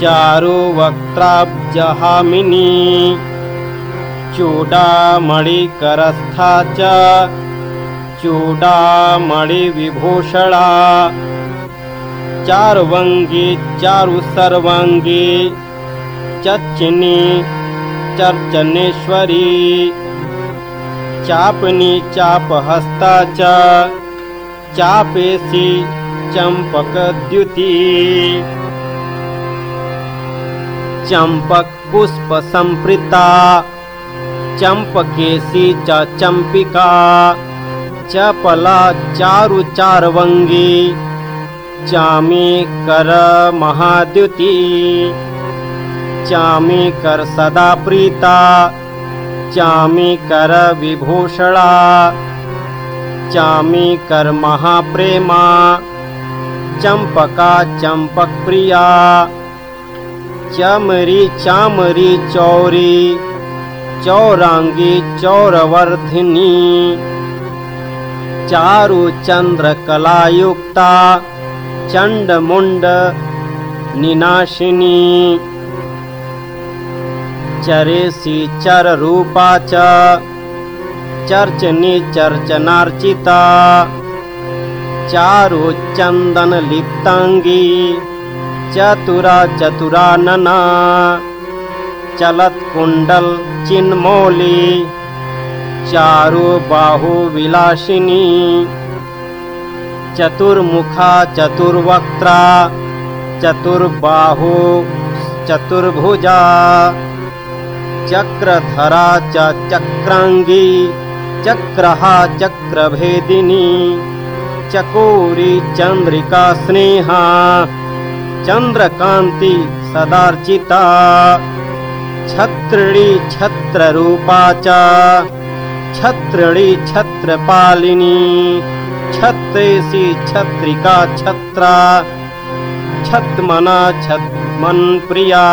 चारुवक्त्राब्जहामिनी। चूडामणिविभूषणा। चारुवङ्गी चारुसर्वाङ्गी। चच्चिनी चर्चनेश्वरी। चापनी चापहस्ता च। चापेसी चम्पकद्युति चम्पकपुष्पसम्पृता चम्पकेशी च चम्पिका चपला चारुचार्वङ्गी चामीकरमहाद्युति चामीकर सदा प्रीता चामीकरविभूषणा चामीकर महाप्रेमा चम्पका चम्पकप्रिया चमरी चामरी चौरी चौराङ्गी चौरवर्धिनी। चारुचन्द्रकलायुक्ता चण्डमुण्ड निनाशिनी। चरेसी चररूपा च चर्चनी चर्चनार्चिता। चारुचन्दनलिप्ताङ्गी चतुरा चतुरानना। चलत्कुण्डल चिन्मौली। चारुबाहुविलासिनी चतुर्मुखा चतुर्वक्त्रा। चतुर्बाहु चतुर्भुजा। चक्रधरा च चक्राङ्गी। चक्रहा चक्रभेदिनी। चकोरी चन्द्रिका स्नेहा चन्द्रकान्ति सदार्चिता छत्रिणी छत्ररूपा च छत्रिणी छत्रपालिनी छत्रेसी छत्रिका छत्रा छत्मना छत्मन्प्रिया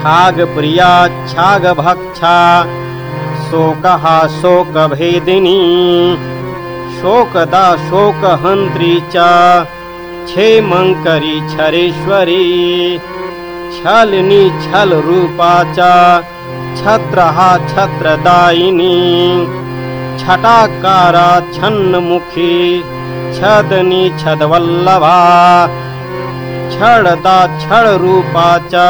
छागप्रिया छागभक्षा शोकः शोकभेदिनी शोकदा शोकहन्त्री च क्षेमङ्करी छरेश्वरी छलनी छल रूपा च छत्रहा छत्रदायिनी छटाकारा छन्नमुखी छदनी छदवल्लभा क्षणदा क्षणरूपा च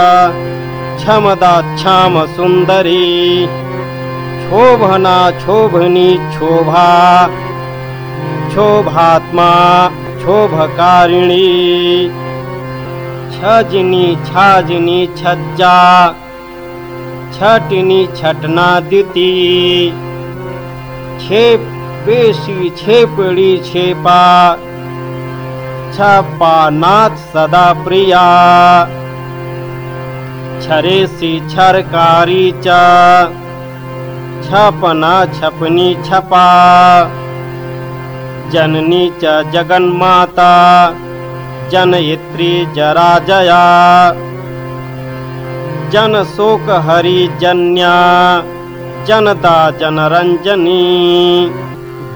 क्षमदा क्षाम सुन्दरी क्षोभना क्षोभनी क्षोभा क्षोभात्मा क्षोभकारिणी। छजनी छाजनी छज्जा। छटनी छटनादिति छेप बेशी छेपड़ी छेपा। छपा नाथ सदा प्रिया। छरेसी छरकारी छपना छपनी छपा। जननी च जगन्माता जनयित्री जराजया जन शोक हरि जन्या जनता जनरंजनी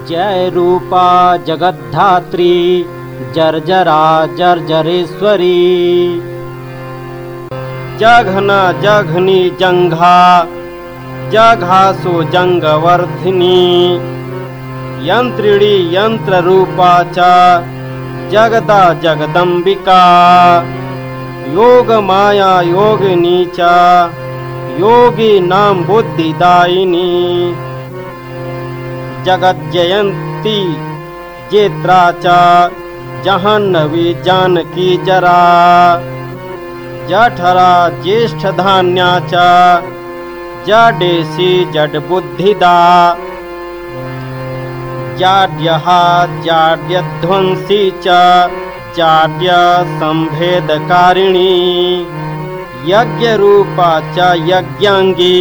जय रूपा जगद्धात्री जर्जरा जर्जरेश्वरी। जघना जघनी जंघा जघासो जंगवर्धिनी यंत्रिणी यंत्र रूपा च जगदा जगदंबिका योग माया योगिनी च योगी नाम बुद्धिदायिनी। जगज्जयंती जेत्रा च जहन्नवी जानकी जरा। जठरा ज्येष्ठ धान्या च जडेसी जड जाड्यहा जाड्यध्वंसी च जाड्य संभेदकारिणी यज्ञरूपा च यज्ञांगी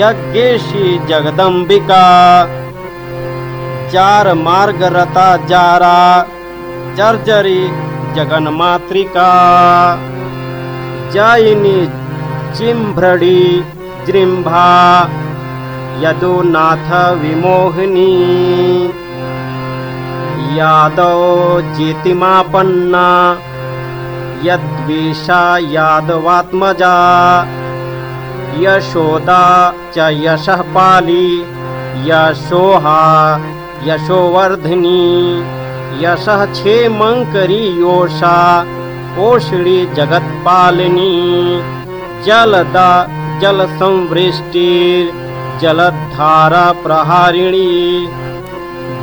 यज्ञेशी जगदंबिका जार मार्गरता जारा जर्जरी जगन्मातृका जयिनी चिम्भ्रडी जृम्भा यदुनाथ विमोहिनी यादव जितिमापन्ना यद्विषा यादवात्मजा। यशोदा च यशः पाली। यशोहा यशोवर्धिनी। यशः क्षेमङ्करी योषा। पोषिणी जगत्पालिनी। जलदा जलसंवृष्टिर् जलधारा प्रहारिणी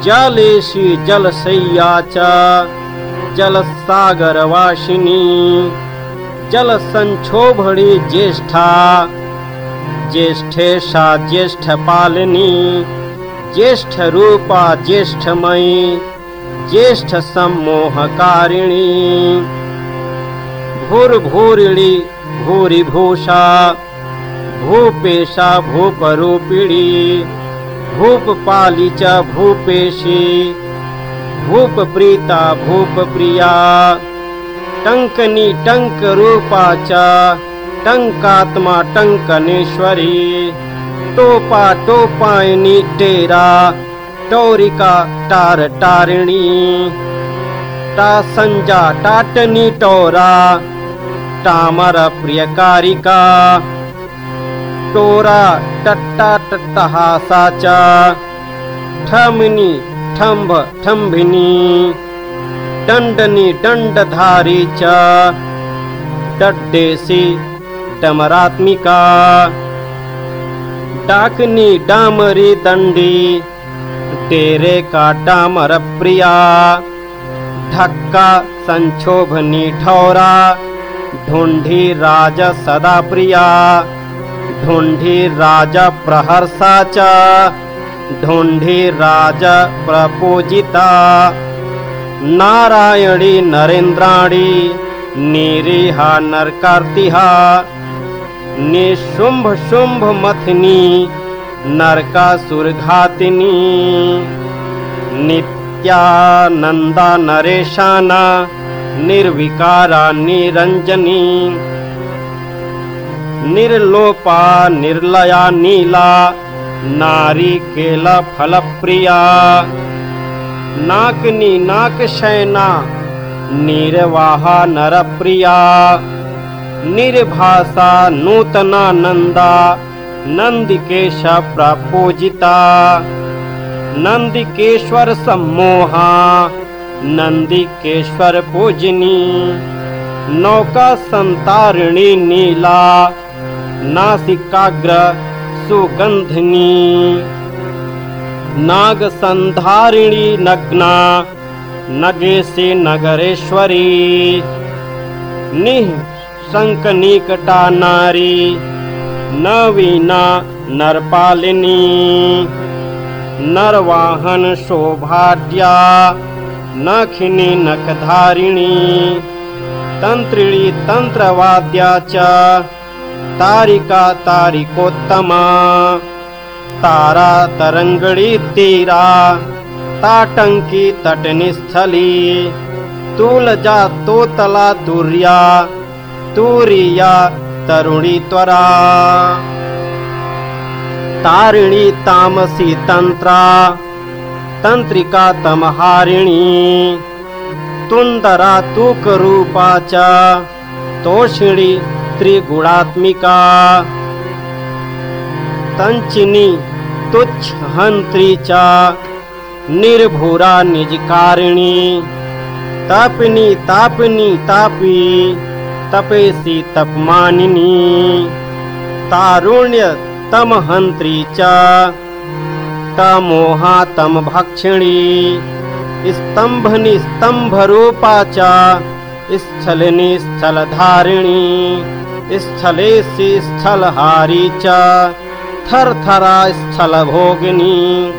जलेशी जलशय्या च जलसागरवासिनी। जलसंक्षोभणी ज्येष्ठा ज्येष्ठेशा ज्येष्ठपालिनी। ज्येष्ठरूपा ज्येष्ठमयी। ज्येष्ठसम्मोहकारिणी। भूर्भूरिणी भूरिभूषा भूपेशा भूपरूपिणी, भूपपाली च भूपेशी, भूपप्रीता भूपप्रिया टङ्कनी टङ्करूपा च टङ्कात्मा टङ्कनेश्वरी टोपा टोपायनी टेरा, टौरिका टारटारिणी टा संजा टाटनी टोरा, टामर प्रियकारिका टोरा, टट्टा टट्टहासा च। ठमनी ठम्भ ठम्भिनी। दण्डनी दण्डधारी च। डड्डेसी, डमरात्मिका। डाकनी, डामरी, दंडी। डेरे का डामर प्रिया। ढक्का, संक्षोभनी, ठौरा। ढूंढी राज सदा प्रिया ढूंढी राज प्रहर्षा च ढूंढी राज प्रपूजिता नारायणी नरेन्द्राणी निरीहा नरकार्तिहा निशुंभ शुंभ मथनी नरकासुरघातिनी। नित्यानंदा नरेशाना निर्विकारा निरंजनी निर्लोपा निर्लया नीला नारी केल फल प्रिया नाकनी नाक शैना निर्वाहा नरप्रिया। निर्भासा नूतनानन्दा नन्दिकेश प्रपूजिता। नन्दिकेश्वर पूजनी। नौका संतारिणी नीला नासिकाग्र सुगन्धिनी। नागसन्धारिणी नग्ना नगेशे नगरेश्वरी। निःशङ्कनिकटा नारी नवीना नरपालिनी। नरवाहन शोभाढ्या नखिनी नखधारिणी। तन्त्रिणी तन्त्रवाद्या च तारिका तारिकोत्तमा। तारा तरङ्गणी तीरा। ताटङ्की तटनिस्थली। तुलजा तोतला तुर्या। तुरिया तरुणी त्वरा। तारिणी तामसी तन्त्रा। तन्त्रिका तमहारिणी। तुन्दरा तूकरूपा च। तोषिणी त्रिगुणात्मिका। तञ्चिनी तुच्छहन्त्री च, निर्भुरा निजकारिणी। तपिनी, तापिनी, तापी, तपेसी तपमानिनी। तारुण्य तमहन्त्री च, तमोहा तमभक्षिणी स्तम्भनि स्तम्भरूपा च स्थलिनी स्थलधारिणी। स्थलेसि स्थलहारी च। थरथरा स्थलभोगिनी।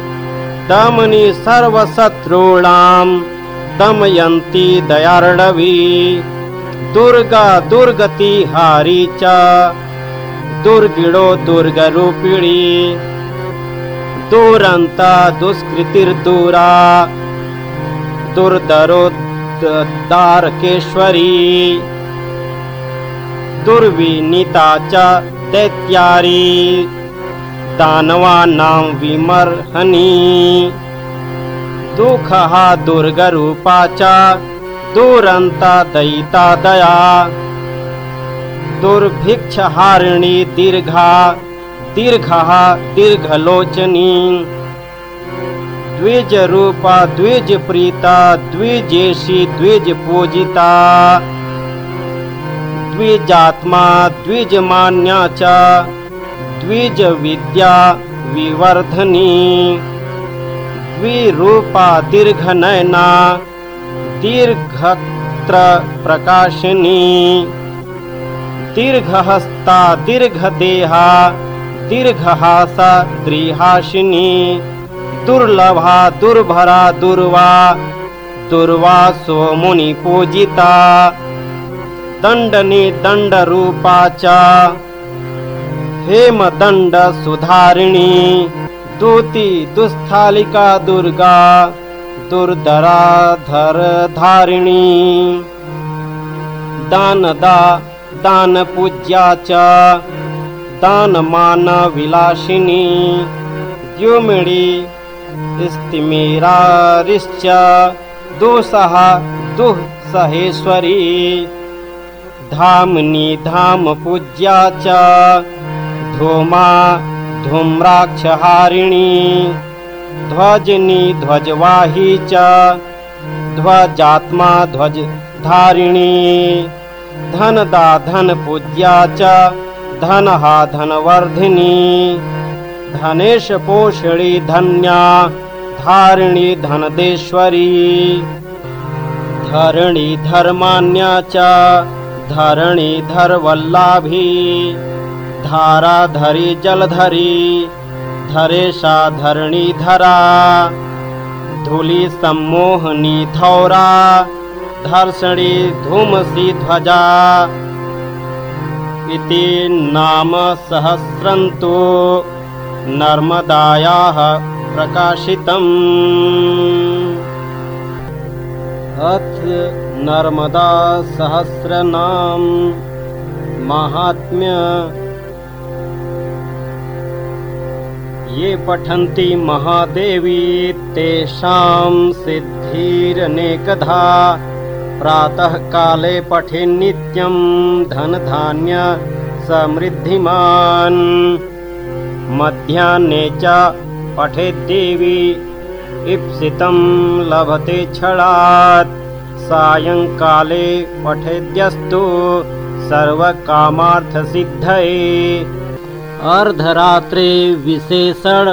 दमनि सर्वशत्रूणां दमयन्ती दयार्णवी। दुर्गा दुर्गतिहारी च। दुर्गिणो दुर्गरूपिणी। दुरन्ता दुष्कृतिर्दूरा। दुर्धरोद्दारकेश्वरी दुर्विनीता च दैत्यारी दानवानां विमर्हनी। दुःखः दुर्गरूपा च दुरन्ता दयिता दया। दुर्भिक्षहारिणी दीर्घा दीर्घः दीर्घलोचनी। द्विजरूपा द्विजप्रीता द्विजेशी द्विजपूजिता द्विजात्मा द्विजमान्या च द्विजविद्या विवर्धनी। द्विरूपा दीर्घनयना दीर्घत्र प्रकाशिनी दीर्घहस्ता दीर्घदेहा दीर्घहासा द्रिहासिनी। दुर्लभा दुर्भरा दुर्वा दुर्वा स्वमुनिपूजिता दण्डनी दण्डरूपा च हेमदण्डसुधारिणी दूती दुस्थालिका दुर्गा दुर्धराधरधारिणी। दानदा दानपूज्या च दानमानविलासिनी। द्युमिडी स्तिमिरारिश्च दुःसः दुःसहेश्वरी धाम्नि धामपूज्या च। धूमा धूम्राक्षहारिणी ध्वजनी ध्वजवाही च। ध्वजात्मा ध्वजधारिणी धनदा धनपूज्या च। धनहा धनवर्धिनी धनेश पोषणी धन्या धारिणी धनदेश्वरी धरणी धर्मान्या च धरणी धरवल्लाभी धाराधरी जलधरी धरेशा धरणी धरा धूलि सम्मोहनी थौरा धर्षणी धूमसी ध्वजा। इति नाम सहस्रन्तु नर्मदायाः प्रकाशितम्। अथ नर्मदा सहस्रनाम माहात्म्य। ये पठन्ति महादेवी तेषां सिद्धिरनेकधा। प्रातःकाले पठेन्नित्यं धनधान्य समृद्धिमान्। मध्याह्ने च पठेद्देवी इप्सितं लभते क्षणात् सायङ्काले पठेद्यस्तु सर्वकामार्थसिद्धये अर्धरात्रे विशेषण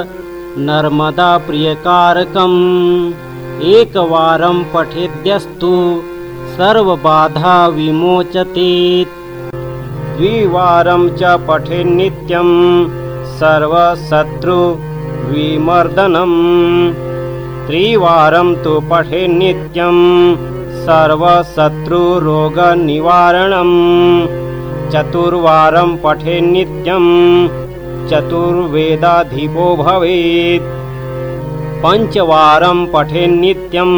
नर्मदाप्रियकारकम् एकवारं पठेद्यस्तु सर्वबाधा विमोचते द्विवारं च पठेन्नित्यं सर्वशत्रुविमर्दनम्। त्रिवारं तु पठेन्नित्यं सर्वशत्रुरोगनिवारणम्। चतुर्वारं पठेन्नित्यं चतुर्वेदाधिपो भवेत्। पञ्चवारं पठेन्नित्यं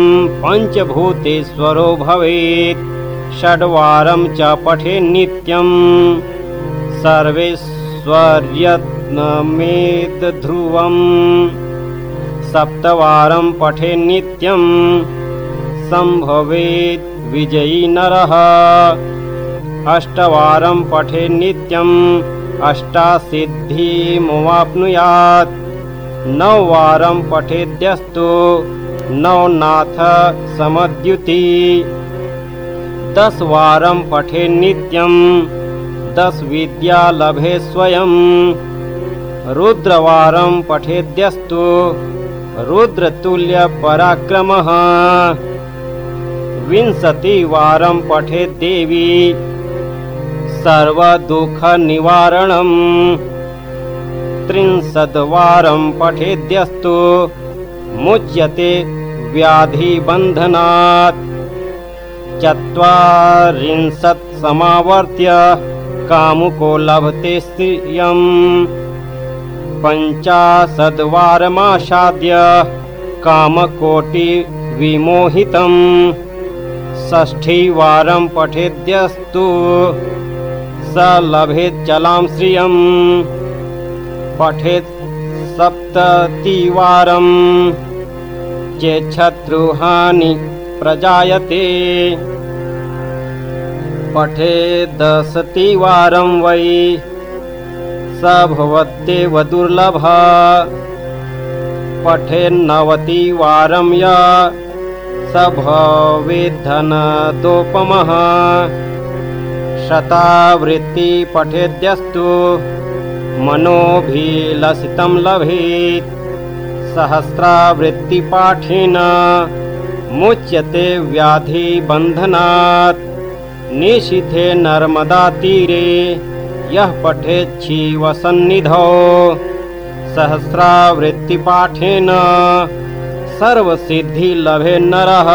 पञ्चभूतेश्वरो भवेत्। षड्वारं च पठेन्नित्यं सर्वेश्वर्यत्नमेतध्रुवम् सप्तवारं पठेन्नित्यं सम्भवेत् विजयी नरः। अष्टवारं पठेन्नित्यम् अष्टासिद्धिमुवाप्नुयात् नववारं पठेद्यस्तु नवनाथ समद्युति। दशवारं पठेन्नित्यं दशविद्या लभे स्वयं रुद्रवारं पठेद्यस्तु रुद्रतुल्यपराक्रमः विंशतिवारं पठेद्देवी सर्वदुःखनिवारणम् त्रिंशद्वारं पठेद्यस्तु मुच्यते व्याधिबन्धनात्। चत्वारिंशत् समावर्त्य कामुको लभते श्रियम् पञ्चाशद्वारमासाद्य कामकोटिविमोहितम् षष्ठीवारं पठेद्यस्तु स लभेज्जलां श्रियं। पठेत् सप्ततिवारं। चेच्छत्रुहानि प्रजायते। पठेदशतिवारं वै। स भवत्येव दुर्लभ। पठेन्नवतिवारं य स भवेद्धनदोपमः शतावृत्ति पठेद्यस्तु मनोभिलसितं लभेत् सहस्रावृत्तिपाठेन मुच्यते व्याधिबन्धनात् निशिथे नर्मदातीरे यः पठेच्छिवसन्निधौ सहस्रावृत्तिपाठेन सर्वसिद्धिलभे नरः।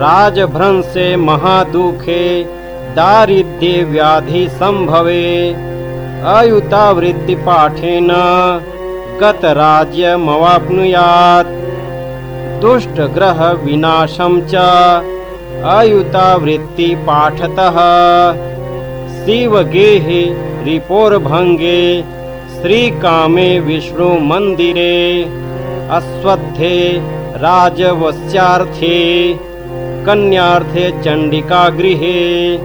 राजभ्रंशे महादुःखे व्याधिसम्भवे अयुतावृत्तिपाठेन गतराज्यमवाप्नुयात्। दुष्टग्रहविनाशं च अयुतावृत्तिपाठतः। शिवगेहे रिपोर्भङ्गे श्रीकामे विष्णुमन्दिरे अश्वत्थे राजवस्यार्थे कन्यार्थे चण्डिकागृहे।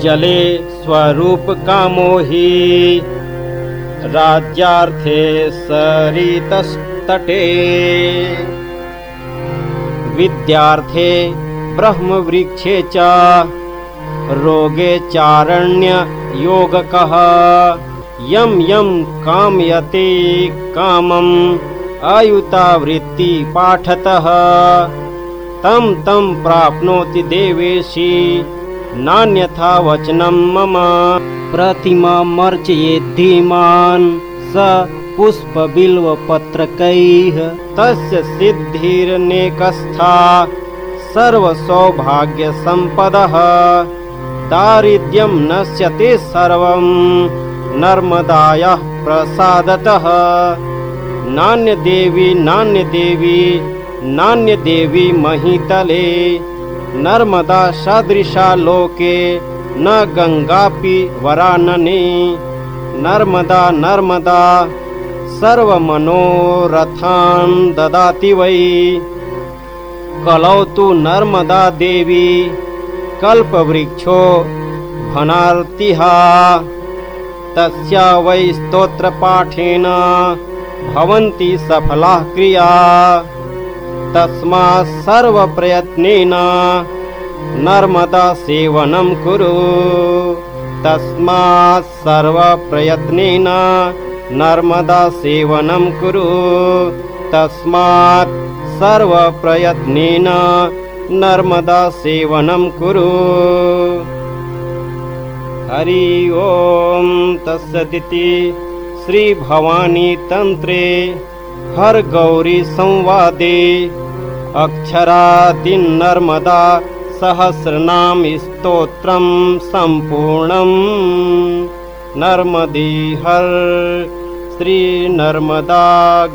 जले स्वरूपकामो हि राज्यार्थे सरितस्तटे। विद्यार्थे ब्रह्मवृक्षे च रोगे चारण्ययोगकः यं यं कामयते कामम् अयुतावृत्तिपाठतः तं तं प्राप्नोति देवेशी नान्यथा वचनं मम। प्रतिमामर्चये धीमान् स पुष्पबिल्वपत्रकैः। तस्य सिद्धिर्नेकस्था सर्वसौभाग्यसम्पदः। दारिद्र्यं नश्यते सर्वं नर्मदायाः प्रसादतः। नान्यदेवी नान्यदेवी नान्यदेवी महीतले। नर्मदा सदृशा लोके न गङ्गापि वरानने। नर्मदा नर्मदा सर्वमनोरथान् ददाति वै। कलौ तु नर्मदा देवी कल्पवृक्षो भनार्तिहा तस्या वै स्तोत्रपाठेन भवन्ति सफलाः क्रिया। तस्मात् सर्वप्रयत्नेन नर्मदा सेवनं कुरु। तस्मात् सर्वप्रयत्नेन नर्मदा सेवनं कुरु। तस्मात् सर्वप्रयत्नेन नर्मदा सेवनं कुरु हरि ॐ तस्सदिति श्रीभवानीतन्त्रे हरगौरीसंवादे अक्षरादिन्नर्मदा सहस्रनामस्तोत्रं सम्पूर्णम्। नर्मदे हर श्रीनर्मदा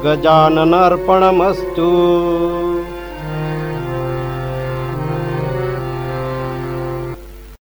गजाननर्पणमस्तु